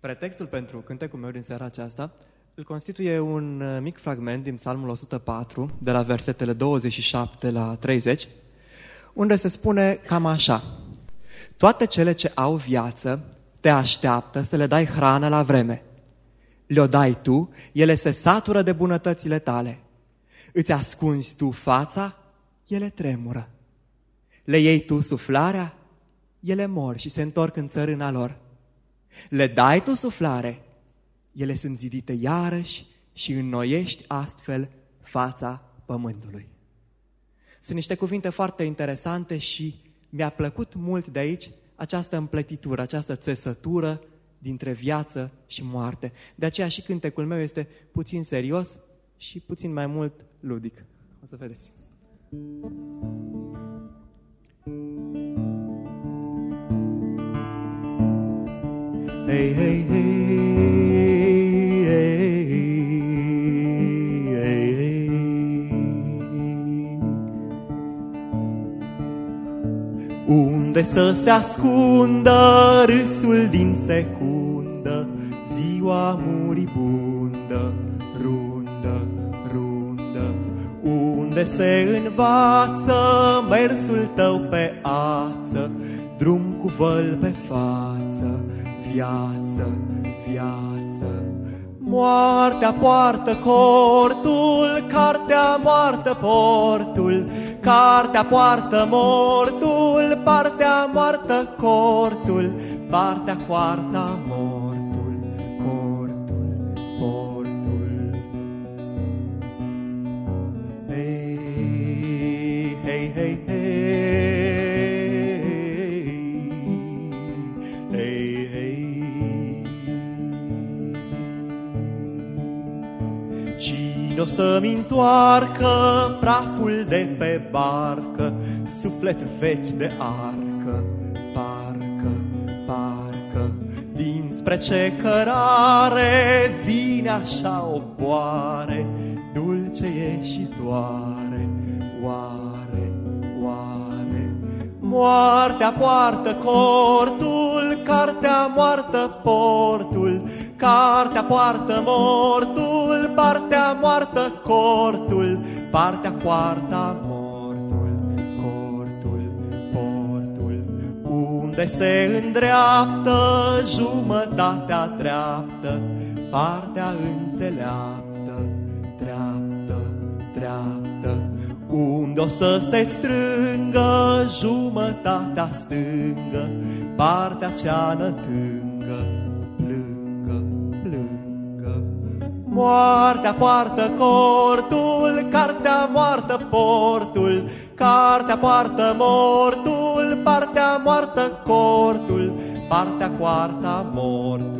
Pretextul pentru cântecul meu din seara aceasta îl constituie un uh, mic fragment din Psalmul 104, de la versetele 27 la 30, unde se spune cam așa. Toate cele ce au viață te așteaptă să le dai hrană la vreme. Le-o dai tu, ele se satură de bunătățile tale. Îți ascunzi tu fața, ele tremură. Le iei tu suflarea, ele mor și se întorc în țărâna lor. Le dai tu suflare, ele sunt zidite iarăși și înnoiești astfel fața pământului. Sunt niște cuvinte foarte interesante și mi-a plăcut mult de aici această împletitură, această țesătură dintre viață și moarte. De aceea și cântecul meu este puțin serios și puțin mai mult ludic. O să vedeți. Hey, hey, hey, hey, hey, hey. Unde să se ascundă râsul din secundă, ziua muribundă, rundă, rundă, unde se învață mersul tău pe ață, drum cu văl pe față, viață, viață. Moartea poartă cortul, cartea moartă portul, cartea poartă mortul, partea moartă cortul, partea poartă mortul, Cine o să-mi întoarcă praful de pe barcă, suflet vechi de arcă, parcă, parcă, dinspre ce cărare vine așa o boare, dulce e și doare, oare, oare. Moartea poartă cortul, cartea moartă portul, cartea poartă mortul, partea moartă cortul, partea poartă mortul, cortul, portul, unde se îndreaptă jumătatea dreaptă, partea înțeleaptă, dreaptă, dreaptă, unde o să se strângă jumătatea stângă, partea cea nătângă, Moartea poartă cortul, cartea moartă portul, cartea poartă mortul, partea moartă cortul, partea coarta mortul,